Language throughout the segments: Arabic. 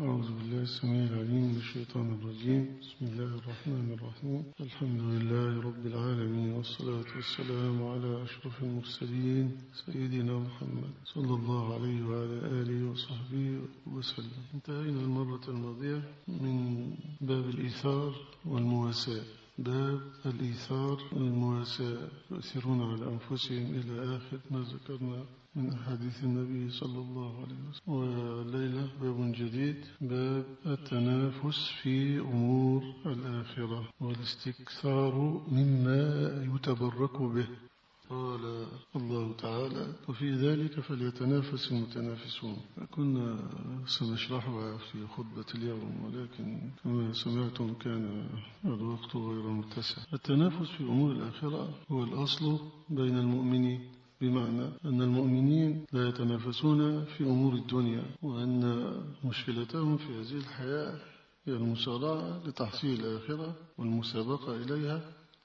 أعوذ بالله السميع العليم من الشيطان الرجيم. بسم الله الرحمن الرحيم. الحمد لله رب العالمين والصلاة والسلام على أشرف المرسلين سيدنا محمد صلى الله عليه وعلى آله وصحبه وسلم. انتهينا المرة الماضية من باب الإيثار والمواساة. باب الإيثار والمواساة. يؤثرون على أنفسهم إلى آخر ما ذكرنا من أحاديث النبي صلى الله عليه وسلم. والليلة باب جديد باب التنافس في أمور الآخرة والاستكثار مما يتبرك به. قال الله تعالى وفي ذلك فليتنافس المتنافسون. كنا سنشرحها في خطبة اليوم ولكن كما سمعتم كان الوقت غير متسع. التنافس في أمور الآخرة هو الأصل بين المؤمنين. بمعنى أن المؤمنين لا يتنافسون في أمور الدنيا وأن مشكلتهم في هذه الحياة هي المسارعة لتحصيل الآخرة والمسابقة إليها.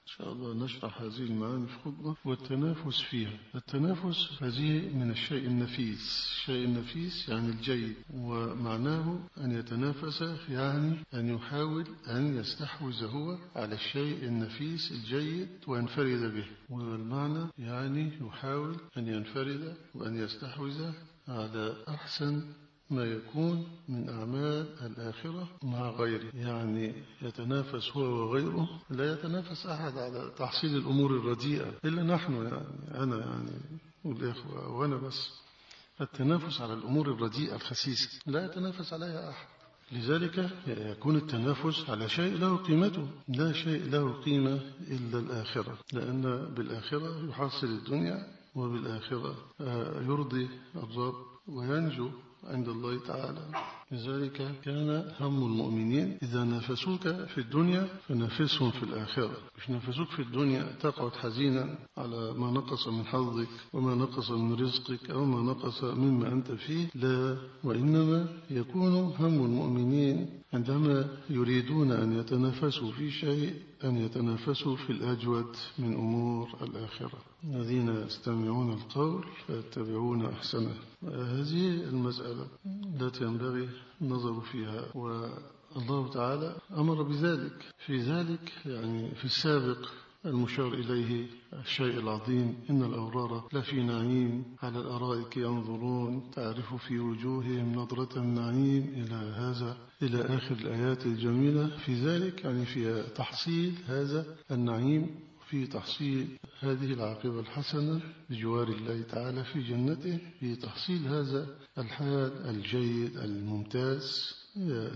إن شاء الله نشرح هذه المعاني في خطبة والتنافس فيها. التنافس هذه من الشيء النفيس. الشيء النفيس يعني الجيد ومعناه أن يتنافس يعني أن يحاول أن يستحوذ هو على الشيء النفيس الجيد وينفرد به. والمعنى يعني يحاول أن ينفرد وأن يستحوذ على أحسن ما يكون من أعمال الآخرة مع غيره. يعني يتنافس هو وغيره. لا يتنافس أحد على تحصيل الأمور الرديئة. إلا نحن يعني أنا يعني والإخوة وأنا بس. التنافس على الأمور الرديئة الخسيسة. لا يتنافس عليها أحد. لذلك يكون التنافس على شيء له قيمته. لا شيء له قيمة إلا الآخرة. لأن بالآخرة يحصل الدنيا وبالآخرة يرضي الرب وينجو عند الله تعالى لذلك كان هم المؤمنين إذا نافسوك في الدنيا فنافسهم في الآخرة. مش نافسوك في الدنيا تقعد حزينا على ما نقص من حظك وما نقص من رزقك أو ما نقص مما أنت فيه لا. وإنما يكون هم المؤمنين عندما يريدون أن يتنافسوا في شيء أن يتنافسوا في الأجود من أمور الآخرة. الذين يستمعون القول فيتبعون أحسنه. هذه المسألة التي ينبغي النظر فيها والله تعالى أمر بذلك. في ذلك يعني في السابق المشار إليه الشيء العظيم إن الأبرار لفي نعيم على الأرائك ينظرون تعرف في وجوههم نظرة النعيم إلى هذا إلى آخر الآيات الجميلة. في ذلك يعني في تحصيل هذا النعيم. في تحصيل هذه العاقبة الحسنة بجوار الله تعالى في جنته في تحصيل هذا الحال الجيد الممتاز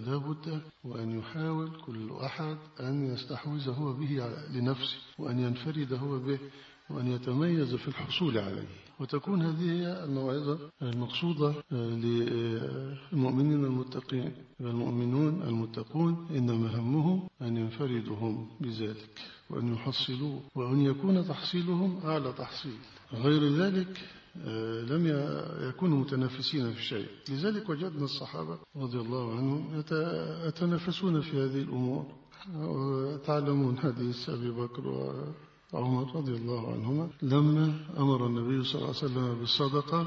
لا بد وأن يحاول كل أحد أن يستحوذ هو به لنفسه وأن ينفرد هو به وأن يتميز في الحصول عليه. وتكون هذه هي الموعظة المقصودة للمؤمنين المتقين المؤمنون المتقون. إنما همهم أن ينفردوا هم بذلك. وأن يحصلوه وأن يكون تحصيلهم أعلى تحصيل. غير ذلك لم يكونوا متنافسين في شيء. لذلك وجدنا الصحابة رضي الله عنهم يتنافسون في هذه الأمور. تعلمون حديث أبي بكر وعمر رضي الله عنهما لما أمر النبي صلى الله عليه وسلم بالصدقة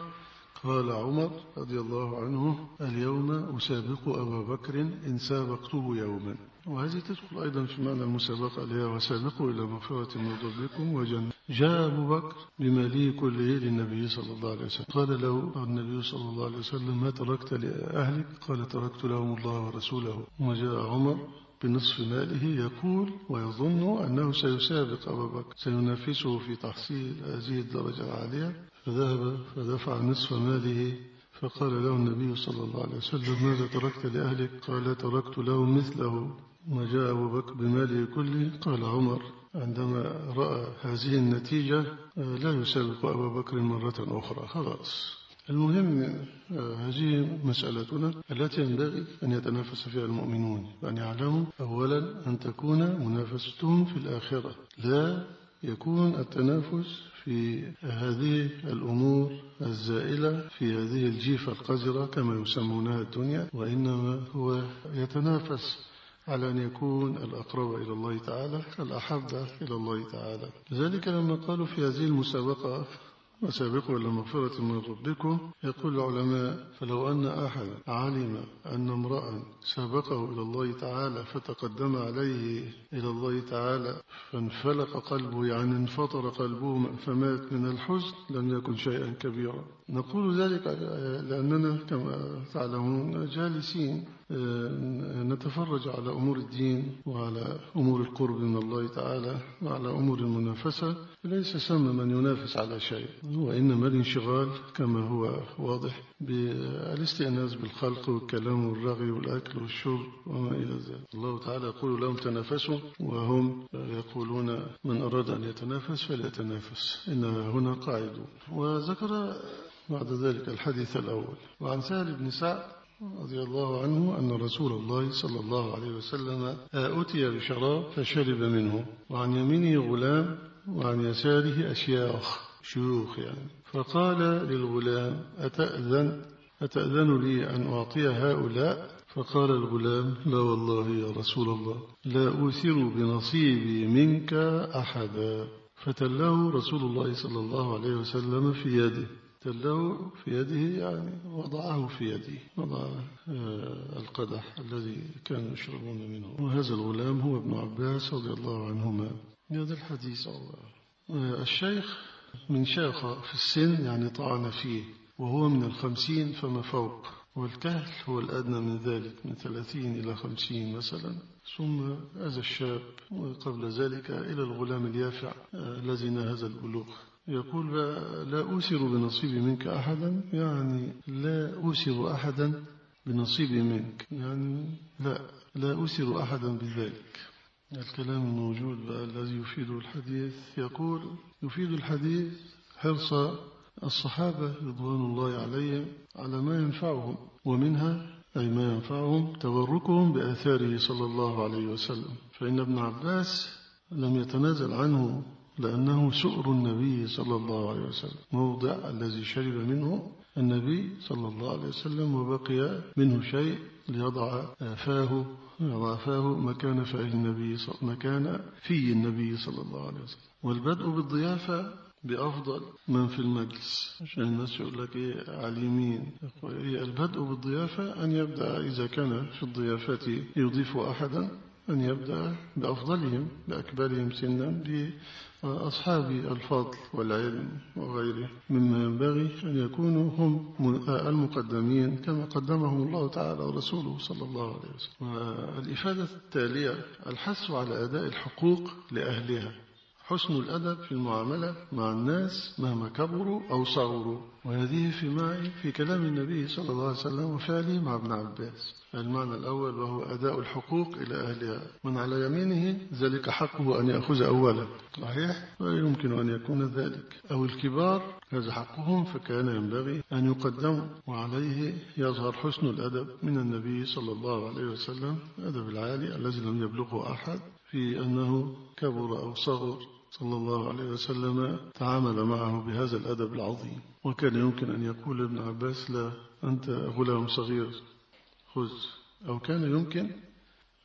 قال عمر رضي الله عنه اليوم أسابق أبا بكر إن سابقته يوما. وهذه تدخل أيضا في معنى المسابقة هي وسابقوا إلى مغفرة من ربكم وجنة جاء أبو بكر بماليه كله للنبي صلى الله عليه وسلم. قال له النبي صلى الله عليه وسلم ما تركت لأهلك؟ قال تركت لهم الله ورسوله. وجاء عمر بنصف ماله يقول ويظن أنه سيسابق أبا بكر سينافسه في تحصيل هذه الدرجة العالية. فذهب فدفع نصف ماله فقال له النبي صلى الله عليه وسلم ماذا تركت لأهلك؟ قال تركت لهم مثله. ما جاء أبو بكر بماله كله قال عمر عندما رأى هذه النتيجة لا يسابق أبا بكر مرة أخرى خلاص. المهم هذه مسألتنا التي ينبغي أن يتنافس فيها المؤمنون أن يعلموا أولا أن تكون منافستهم في الآخرة. لا يكون التنافس في هذه الأمور الزائلة في هذه الجيفة القذرة كما يسمونها الدنيا وإنما هو يتنافس على أن يكون الأقرب إلى الله تعالى الأحب إلى الله تعالى. لذلك لما قالوا في هذه المسابقة وسابقوا إلى مغفرة من ربكم يقول العلماء فلو أن أحد علم أن امرأ سابقه إلى الله تعالى فتقدم عليه إلى الله تعالى فانفلق قلبه يعني انفطر قلبه فمات من الحزن لم يكن شيئا كبيرا. نقول ذلك لأننا كما تعلمون جالسين آه، نتفرج على أمور الدين وعلى أمور القرب من الله تعالى وعلى أمور المنافسة. ليس سم من ينافس على شيء وإنما الانشغال كما هو واضح. بالاستئناس بالخلق والكلام والرغي والأكل والشرب وما إلى ذلك. الله تعالى يقول لهم تنافسوا وهم يقولون من أراد أن يتنافس فليتنافس. إنها هنا قاعدون وذكر بعد ذلك الحديث الأول. وعن سهل بن سعد رضي الله عنه أن رسول الله صلى الله عليه وسلم أتي بشراب فشرب منه. وعن يمينه غلام وعن يساره أشياخ. شيوخ يعني. فقال للغلام أتأذن أتأذن لي أن أعطي هؤلاء؟ فقال الغلام لا والله يا رسول الله لا أوثر بنصيبي منك أحدا. فتله رسول الله صلى الله عليه وسلم في يده. تله في يده يعني وضعه في يده. وضع آه، القدح الذي كانوا يشربون منه. وهذا الغلام هو ابن عباس رضي الله عنهما. هذا الحديث. الله الشيخ من شاخ في السن يعني طعن فيه وهو من الخمسين فما فوق والكهل هو الأدنى من ذلك من ثلاثين إلى خمسين مثلا. ثم هذا الشاب وقبل ذلك إلى الغلام اليافع آه، الذي نهز البلوغ. يقول لا أوسر بنصيبي منك أحدا. يعني لا أوسر أحدا بنصيبي منك يعني لا لا أوسر أحدا بذلك. الكلام الموجود الذي يفيد الحديث يقول يفيد الحديث حرص الصحابة رضوان الله عليهم على ما ينفعهم ومنها أي ما ينفعهم تبركهم بآثاره صلى الله عليه وسلم. فإن ابن عباس لم يتنازل عنه لأنه سؤر النبي صلى الله عليه وسلم. موضع الذي شرب منه النبي صلى الله عليه وسلم وبقي منه شيء ليضع فاه يضع فاه مكان فاه النبي مكان في النبي صلى الله عليه وسلم. والبدء بالضيافة بأفضل من في المجلس. عشان الناس يقول لك إيه عليمين البدء بالضيافة أن يبدأ إذا كان في الضيافة يضيف أحدا أن يبدأ بأفضلهم بأكبرهم سنا لأصحاب الفضل والعلم وغيره مما ينبغي أن يكونوا هم المقدمين كما قدمهم الله تعالى ورسوله صلى الله عليه وسلم. والإفادة التالية الحث على أداء الحقوق لأهلها. حسن الأدب في المعاملة مع الناس مهما كبروا أو صغروا. وهذه في معي في كلام النبي صلى الله عليه وسلم وفعله مع ابن عباس. المعنى الأول وهو أداء الحقوق إلى أهلها. من على يمينه ذلك حقه أن يأخذ أولا. صحيح؟ ويمكن أن يكون ذلك. أو الكبار هذا حقهم فكان ينبغي أن يقدموا. وعليه يظهر حسن الأدب من النبي صلى الله عليه وسلم. الأدب العالي الذي لم يبلغه أحد. في أنه كبر أو صغر. صلى الله عليه وسلم تعامل معه بهذا الأدب العظيم. وكان يمكن أن يقول ابن عباس لا أنت غلام صغير خذ. أو كان يمكن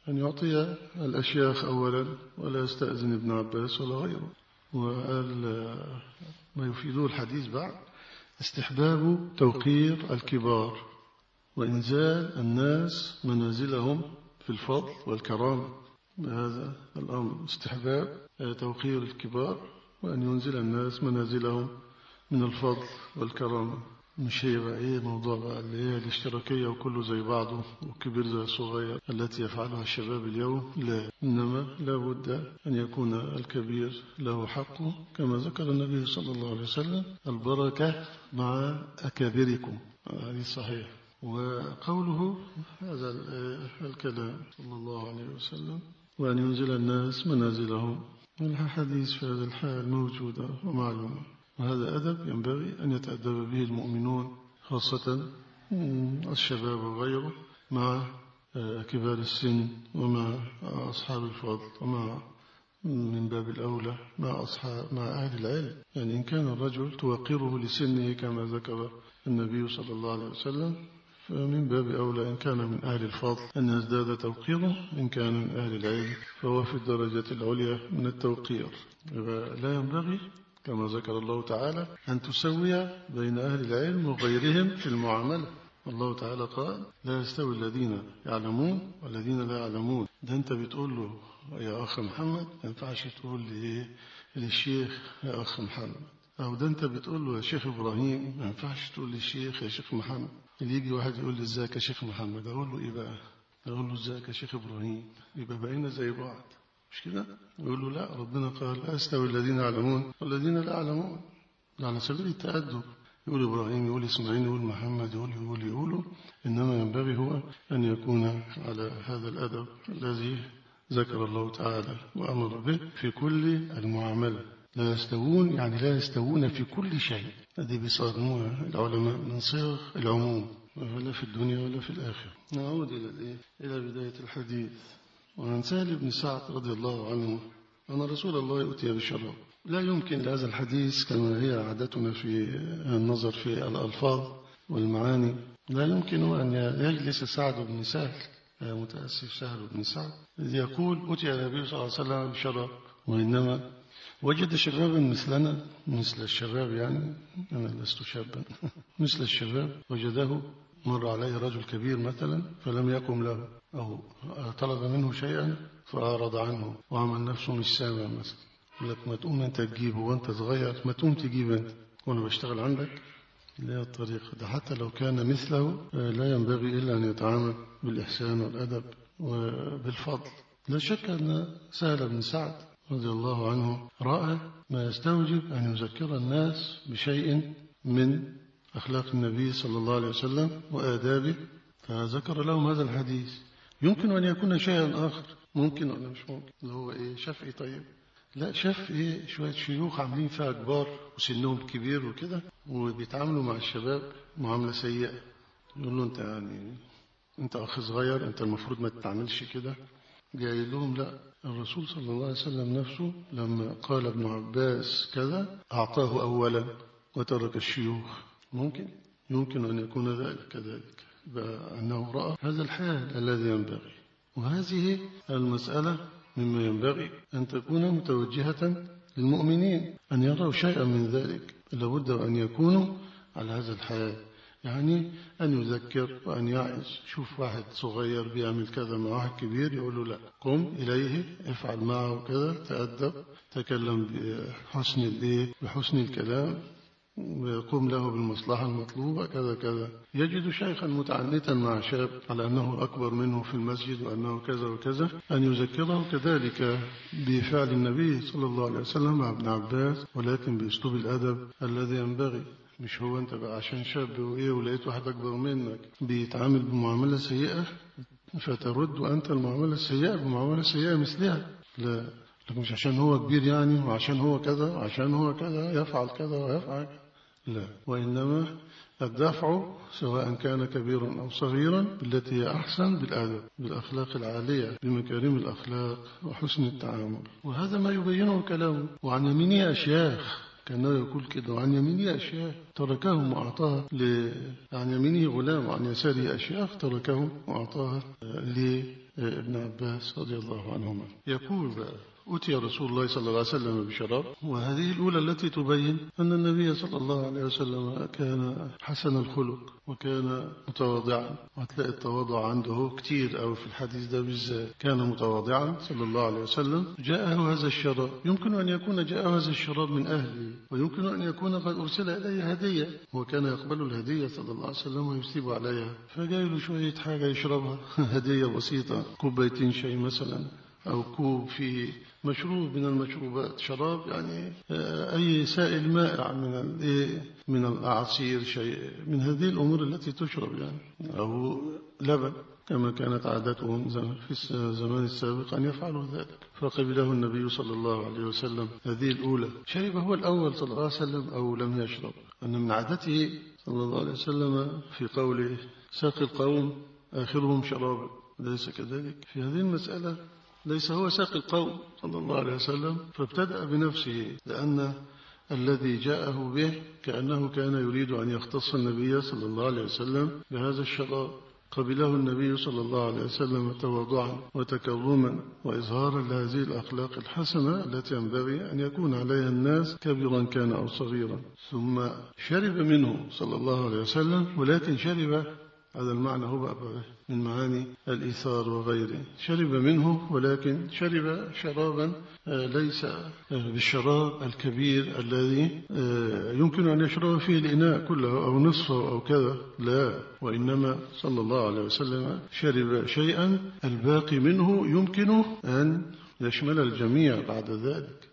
أن يعطي الأشياخ أولا ولا يستأذن ابن عباس ولا غيره. وقال ما يفيده الحديث بعد استحباب توقير الكبار وإنزال الناس منازلهم في الفضل والكرامة. بهذا الأمر استحباب توقير الكبار وأن ينزل الناس منازلهم من الفضل والكرامة. مش هي بقى إيه موضوع بقى اللي هي الاشتراكية وكله زي بعضه وكبير زي صغير التي يفعلها الشباب اليوم؟ لا إنما لا بد أن يكون الكبير له حقه كما ذكر النبي صلى الله عليه وسلم البركة مع أكابركم. هذه صحيح. وقوله هذا الكلام صلى الله عليه وسلم وأن ينزل الناس منازلهم الحديث في هذا الحال موجودة ومعلومة. وهذا أدب ينبغي أن يتأدب به المؤمنون خاصة الشباب وغيره مع آه، كبار السن ومع أصحاب الفضل ومع من باب الأولى مع أصحاب مع أهل العلم. يعني إن كان الرجل توقره لسنه كما ذكر النبي صلى الله عليه وسلم فمن باب أولى إن كان من أهل الفضل أن يزداد توقيره إن كان من أهل العلم فهو في الدرجة العليا من التوقير. لا ينبغي كما ذكر الله تعالى أن تسوي بين أهل العلم وغيرهم في المعاملة. الله تعالى قال لا يستوي الذين يعلمون والذين لا يعلمون. ده أنت بتقول له يا أخ محمد ما ينفعش تقول لي للشيخ يا أخ محمد. أو ده أنت بتقول له يا شيخ إبراهيم ما ينفعش تقول للشيخ يا شيخ محمد. اللي يجي واحد يقول لي إزيك يا شيخ محمد؟ أقول له إيه بقى؟ أقول له إزيك يا شيخ إبراهيم؟ يبقى بقينا زي بعض. مش كده؟ يقول له لا ربنا قال لا يستوي الذين يعلمون والذين لا يعلمون. على سبيل التأدب. يقول إبراهيم يقول إسماعيل يقول محمد يقول يقول يقول. إنما ينبغي هو أن يكون على هذا الأدب الذي ذكر الله تعالى وأمر به في كل المعاملة. لا يستوون يعني لا يستوون في كل شيء. هذه بيصادموها العلماء من صيغ العموم ولا في الدنيا ولا في الآخرة. نعود إلى؟ إلى بداية الحديث. وعن سهل بن سعد رضي الله عنه أن رسول الله أتي بالشراب لا يمكن لهذا الحديث كما هي عادتنا في النظر في الألفاظ والمعاني. لا يمكن أن يجلس سعد بن سهل متأسف سهل بن سعد يقول أتي النبي صلى الله عليه وسلم بالشراب وإنما وجد شبابا مثلنا مثل الشباب يعني أنا لست شابا. مثل الشباب وجده مر عليه رجل كبير مثلا فلم يقم له أو طلب منه شيئا فأعرض عنه. وعمل نفسه مش سامع مثلا. يقول لك ما تقوم أنت تجيبه وأنت صغير ما تقوم تجيب أنت. وأنا بشتغل عندك. لا هي الطريقة ده حتى لو كان مثله لا ينبغي إلا أن يتعامل بالإحسان والأدب وبالفضل. لا شك أن سهل بن سعد رضي الله عنه رأى ما يستوجب أن يذكر الناس بشيء من أخلاق النبي صلى الله عليه وسلم وآدابه فذكر لهم هذا الحديث. يمكن أن يكون شيئا آخر. ممكن ولا مش ممكن اللي هو إيه؟ شاف إيه طيب. لا شاف إيه؟ شوية شيوخ عاملين فيها كبار وسنهم كبير وكده وبيتعاملوا مع الشباب معاملة سيئة. يقول له أنت يعني أنت أخ صغير أنت المفروض ما تتعاملش كده. جاي لهم لا الرسول صلى الله عليه وسلم نفسه لما قال ابن عباس كذا أعطاه أولا وترك الشيوخ. ممكن؟ يمكن أن يكون ذلك كذلك. أنه رأى هذا الحال الذي ينبغي. وهذه المسألة مما ينبغي أن تكون متوجهة للمؤمنين أن يروا شيئا من ذلك. لابد أن يكونوا على هذا الحال. يعني أن يذكر وأن يعظ شوف واحد صغير بيعمل كذا مع واحد كبير يقول له لا قم إليه افعل معه كذا تأدب تكلم بحسن بحسن الكلام ويقوم له بالمصلحة المطلوبة كذا كذا. يجد شيخا متعنتا مع شاب على أنه أكبر منه في المسجد وأنه كذا وكذا أن يذكره كذلك بفعل النبي صلى الله عليه وسلم مع ابن عباس ولكن بأسلوب الأدب الذي ينبغي. مش هو أنت بقى عشان شاب وإيه ولقيت واحد أكبر منك بيتعامل بمعاملة سيئة فترد أنت المعاملة السيئة بمعاملة سيئة مثلها. لا مش عشان هو كبير يعني وعشان هو كذا وعشان هو كذا يفعل كذا ويفعل لا وإنما الدفع سواء كان كبيرا أو صغيرا بالتي هي أحسن بالأدب بالأخلاق العالية بمكارم الأخلاق وحسن التعامل. وهذا ما يبينه كلامه. وعن يمينه أشياخ كأنه يقول كده وعن يمينه أشياخ تركهم وأعطاها ل... عن يمينه غلام وعن يساره أشياخ تركهم وأعطاها لابن عباس رضي الله عنهما. يقول بقى أتي رسول الله صلى الله عليه وسلم بشراب. وهذه الأولى التي تبين أن النبي صلى الله عليه وسلم كان حسن الخلق وكان متواضعا. وهتلاقي التواضع عنده كتير أو في الحديث ده بالذات. كان متواضعا صلى الله عليه وسلم. جاءه هذا الشراب. يمكن أن يكون جاءه هذا الشراب من أهله. ويمكن أن يكون قد أرسل إليه هدية. هو كان يقبل الهدية صلى الله عليه وسلم ويثيب عليها. فجاي له شوية حاجة يشربها. هدية بسيطة. كوبايتين شاي مثلا. أو كوب في مشروب من المشروبات شراب يعني أي سائل مائع من من الأعاصير شيء من هذه الأمور التي تشرب يعني أو لبن كما كانت عادتهم في الزمان السابق أن يفعلوا ذلك. فقبله النبي صلى الله عليه وسلم هذه الأولى. شرب هو الأول صلى الله عليه وسلم أو لم يشرب. أن من عادته صلى الله عليه وسلم في قوله ساقي القوم آخرهم شرابا ليس كذلك؟ في هذه المسألة ليس هو ساقي القوم. صلى الله عليه وسلم فابتدأ بنفسه لأن الذي جاءه به كأنه كان يريد أن يختص النبي صلى الله عليه وسلم بهذا الشراب قبله النبي صلى الله عليه وسلم تواضعا وتكرما وإظهارا لهذه الأخلاق الحسنة التي ينبغي أن يكون عليها الناس كبيرا كان أو صغيرا. ثم شرب منه صلى الله عليه وسلم ولكن شرب هذا المعنى هو بقى من معاني الإيثار وغيره. شرب منه ولكن شرب شرابا آه، ليس آه، بالشراب الكبير الذي آه، يمكن أن يشرب فيه الإناء كله أو نصفه أو كذا. لا وإنما صلى الله عليه وسلم شرب شيئا. الباقي منه يمكن أن يشمل الجميع بعد ذلك.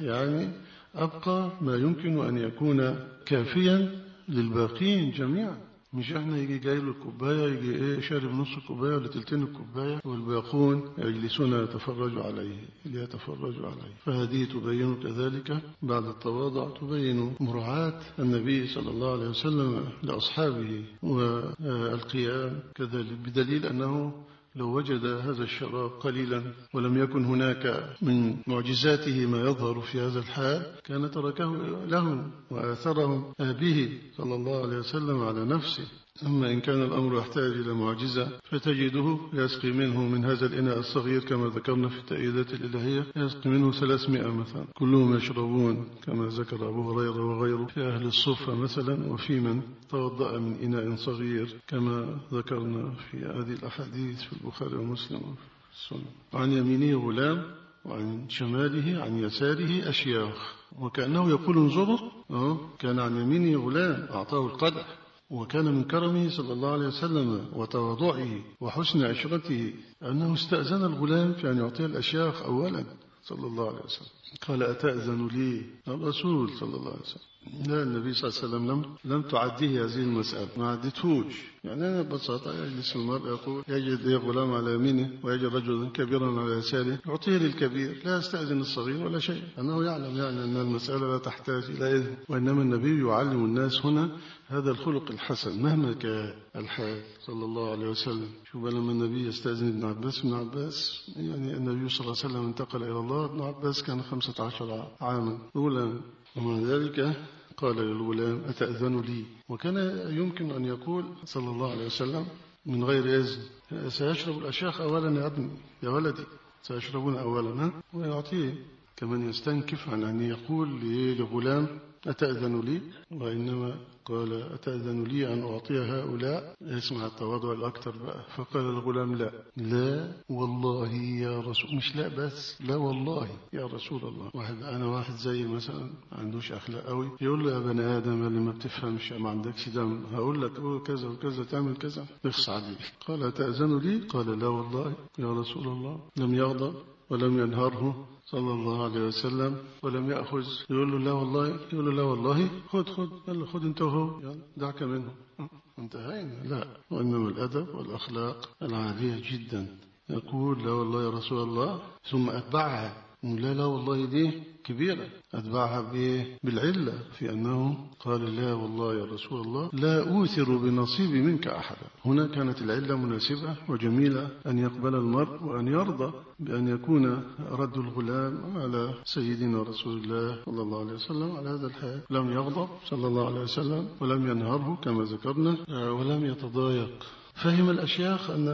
يعني أبقى ما يمكن أن يكون كافيا للباقين جميعا. مش إحنا يجي جاي له الكوباية يجي إيه شارب نص الكوباية ولا تلتين الكوباية والباقون يجلسون يتفرجوا عليه ليتفرجوا عليه. فهذه تبين كذلك بعد التواضع تبين مراعاة النبي صلى الله عليه وسلم لأصحابه والقيام كذلك بدليل أنه لو وجد هذا الشراب قليلا ولم يكن هناك من معجزاته ما يظهر في هذا الحال كان تركه لهم وآثرهم به صلى الله عليه وسلم على نفسه. أما إن كان الأمر يحتاج إلى معجزة فتجده يسقي منه من هذا الإناء الصغير كما ذكرنا في التأييدات الإلهية يسقي منه 300 مثلا. كلهم يشربون كما ذكر أبو هريرة وغيره في أهل الصفة مثلا وفي من توضأ من إناء صغير كما ذكرنا في هذه الأحاديث في البخاري ومسلم السنة. عن يمينه غلام وعن شماله عن يساره أشياخ. وكأنه يقول انظروا كان عن يمينه غلام أعطاه القدح. وكان من كرمه صلى الله عليه وسلم وتواضعه وحسن عشرته أنه استأذن الغلام في أن يعطيه الأشياخ أولا صلى الله عليه وسلم. قال أتأذن لي الرسول صلى الله عليه وسلم؟ لا النبي صلى الله عليه وسلم لم لم تعديه هذه المسألة ما عدتهوش. يعني أنا ببساطة يجلس المرء يقول يجد غلام على يمينه ويجد رجلا كبيرا على يساره يعطيه للكبير لا يستأذن الصغير ولا شيء. أنه يعلم يعني أن المسألة لا تحتاج إلى إذن وإنما النبي يعلم الناس هنا هذا الخلق الحسن مهما كان الحال. صلى الله عليه وسلم. شوف لما النبي يستأذن ابن عباس ابن عباس يعني النبي صلى الله عليه وسلم انتقل إلى الله ابن عباس كان خمسة عشر عاما. أولا ومع ذلك قال للغلام أتأذن لي؟ وكان يمكن أن يقول صلى الله عليه وسلم من غير إذن سيشرب الأشياخ أولا يا ابني يا ولدي. سيشربون أولا ويعطيه. كمن يستنكف عن أن يقول لغلام أتأذن لي؟ وإنما قال أتأذن لي أن أعطي هؤلاء؟ اسمع التواضع الأكثر بقى. فقال الغلام لا. لا والله يا رسول مش لا بس لا والله. يا رسول الله. واحد أنا واحد زي مثلا عندوش أخلاق قوي يقول له يا بني آدم اللي ما بتفهمش ما عندكش دم. هقول لك هو كذا وكذا تعمل كذا. اخص عليك قال أتأذن لي؟ قال لا والله. يا رسول الله. لم يغضب ولم ينهره صلى الله عليه وسلم ولم يأخذ. يقول له لا والله. يقول له لا والله. خذ خذ قال له خذ انت وهو دعك منه انتهينا. لا وإنما الأدب والأخلاق العالية جدا. يقول لا والله يا رسول الله. ثم أتبعها. لا لا والله دي كبيرة. أتبعها بالعلة في أنه قال لا والله يا رسول الله لا أوثر بنصيبي منك أحدا. هنا كانت العلة مناسبة وجميلة أن يقبل المرء وأن يرضى بأن يكون رد الغلام على سيدنا رسول الله صلى الله عليه وسلم على هذا الحال. لم يغضب صلى الله عليه وسلم ولم ينهره كما ذكرنا ولم يتضايق. فهم الأشياخ أن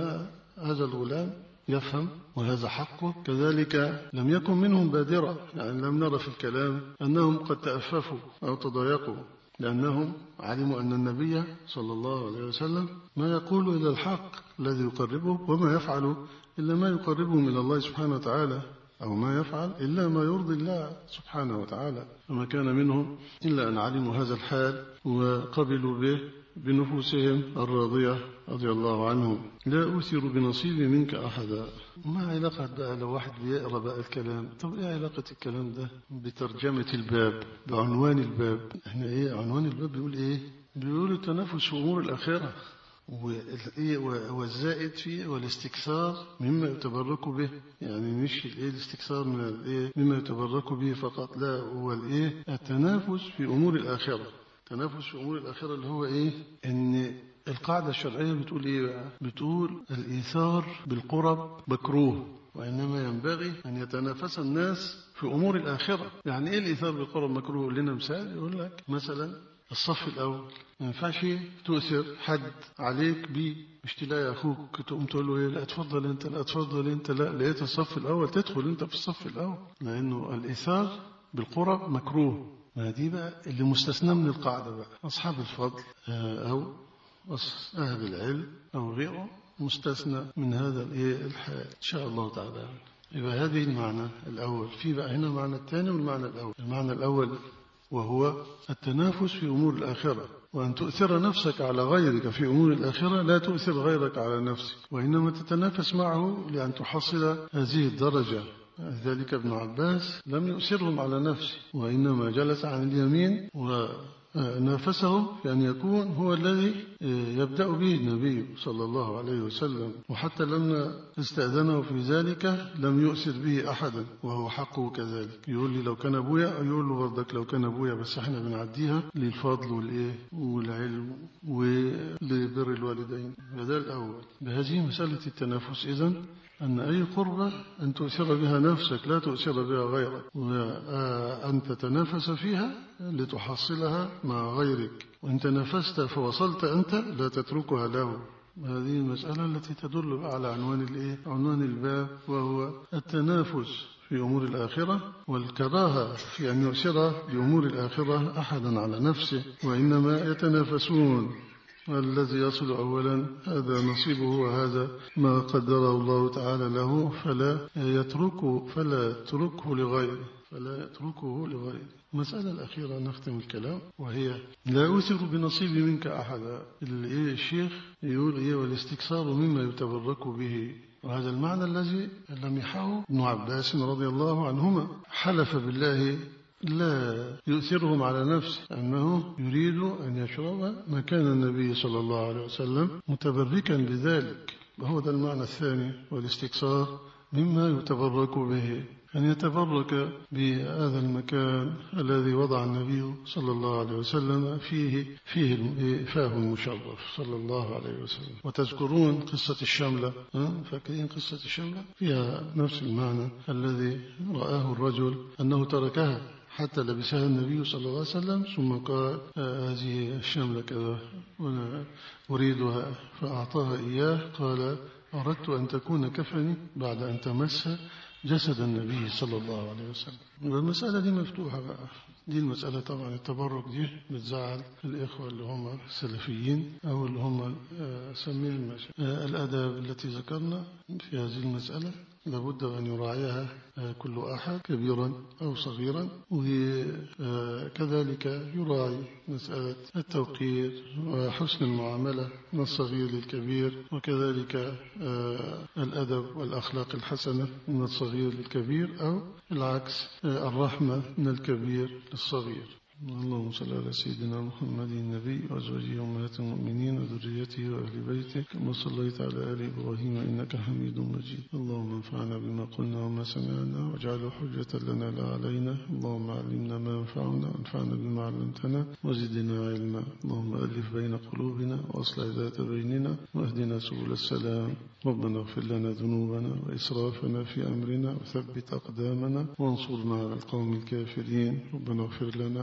هذا الغلام يفهم وهذا حقه. كذلك لم يكن منهم بادرة يعني لم نرى في الكلام أنهم قد تأففوا أو تضايقوا لأنهم علموا أن النبي صلى الله عليه وسلم ما يقول إلا الحق الذي يقربه وما يفعل إلا ما يقربه من الله سبحانه وتعالى أو ما يفعل إلا ما يرضي الله سبحانه وتعالى. فما كان منهم إلا أن علموا هذا الحال وقبلوا به بنفوسهم الراضية رضي الله عنهم لا أثر بنصيبي منك أحدا. ما علاقة بقى لو واحد بيقرأ بقى الكلام؟ طب إيه علاقة الكلام ده؟ بترجمة الباب بعنوان الباب. إحنا إيه عنوان الباب بيقول إيه؟ بيقول التنافس في أمور الآخرة. والزائد فيه والاستكثار مما يتبرك به. يعني مش الإيه الاستكثار من الإيه؟ مما يتبرك به فقط. لا هو الإيه؟ التنافس في أمور الآخرة. تنافس في أمور الآخرة اللي هو إيه؟ إن القاعدة الشرعية بتقول إيه بقى؟ بتقول الإيثار بالقرب مكروه وإنما ينبغي أن يتنافس الناس في أمور الآخرة. يعني إيه الإيثار بالقرب مكروه؟ لنا مثال يقول لك مثلا الصف الأول ما ينفعش تؤثر حد عليك بيه مش تلاقي أخوك. تقوم تقول له إيه؟ لا اتفضل أنت لا اتفضل أنت. لا لقيت الصف الأول تدخل أنت في الصف الأول. لأنه الإيثار بالقرب مكروه. ما دي بقى اللي مستثنى من القاعدة بقى. أصحاب الفضل أو أهل العلم أو غيره مستثنى من هذا الحال إن شاء الله تعالى. يبقى هذه المعنى الأول. في بقى هنا المعنى الثاني والمعنى الأول. المعنى الأول وهو التنافس في أمور الآخرة. وأن تؤثر نفسك على غيرك في أمور الآخرة لا تؤثر غيرك على نفسك. وإنما تتنافس معه لأن تحصل هذه الدرجة. ذلك ابن عباس لم يؤثرهم على نفسه وإنما جلس عن اليمين ونافسهم في أن يكون هو الذي يبدأ به النبي صلى الله عليه وسلم وحتى لما استأذنه في ذلك لم يؤثر به أحدا وهو حقه كذلك. يقول لي لو كان أبويا يقول له برضك لو كان أبويا بس إحنا بنعديها للفضل والإيه والعلم ولبر الوالدين. هذا الأول. بهذه مسألة التنافس إذن أن أي قربة أن تؤثر بها نفسك لا تؤثر بها غيرك. وأن تتنافس فيها لتحصلها مع غيرك. وإن تنافست فوصلت أنت لا تتركها له هذه المسألة التي تدل على عنوان الإيه؟ عنوان الباب وهو التنافس في أمور الآخرة والكراهة في أن يؤثر بأمور الآخرة أحدا على نفسه وإنما يتنافسون. الذي يصل أولا هذا نصيبه وهذا ما قدره الله تعالى له فلا يتركه فلا يتركه لغيره فلا يتركه لغيره. المسألة الأخيرة نختم الكلام وهي لا أوثر بنصيبي منك أحدا. الشيخ يقول إيه والاستكثار مما يتبرك به. وهذا المعنى الذي لمحه ابن عباس رضي الله عنهما. حلف بالله لا يؤثرهم على نفسه أنه يريد أن يشرب مكان النبي صلى الله عليه وسلم متبركا بذلك وهو ده المعنى الثاني والاستكثار مما يتبرك به. أن يتبرك بهذا المكان الذي وضع النبي صلى الله عليه وسلم فيه فيه فاه المشرف صلى الله عليه وسلم. وتذكرون قصة الشملة فاكرين قصة الشملة؟ فيها نفس المعنى الذي رآه الرجل أنه تركها. حتى لبسها النبي صلى الله عليه وسلم ثم قال هذه الشملة كذا وأنا أريدها فأعطاها إياه. قال أردت أن تكون كفني بعد أن تمس جسد النبي صلى الله عليه وسلم. والمسألة دي مفتوحة بقى. دي المسألة طبعا التبرك دي بتزعل الإخوة اللي هم السلفيين أو اللي هم سمين الأداب التي ذكرنا في هذه المسألة لابد أن يراعيها كل أحد كبيرا أو صغيرا. وكذلك يراعي مسألة التوقير وحسن المعاملة من الصغير للكبير وكذلك الأدب والأخلاق الحسنة من الصغير للكبير أو العكس الرحمة من الكبير للصغير. اللهم صل على سيدنا محمد النبي وأزواجه أمهات المؤمنين وذريته وأهل بيته. كما صليت على آل إبراهيم إنك حميد مجيد. اللهم انفعنا بما قلنا وما سمعنا واجعله حجة لنا لا علينا. اللهم علمنا ما ينفعنا وانفعنا بما علمتنا وزدنا علما. اللهم ألف بين قلوبنا وأصلح ذات بيننا واهدنا سبل السلام. ربنا اغفر لنا ذنوبنا وإسرافنا في أمرنا وثبت أقدامنا وانصرنا على القوم الكافرين. ربنا اغفر لنا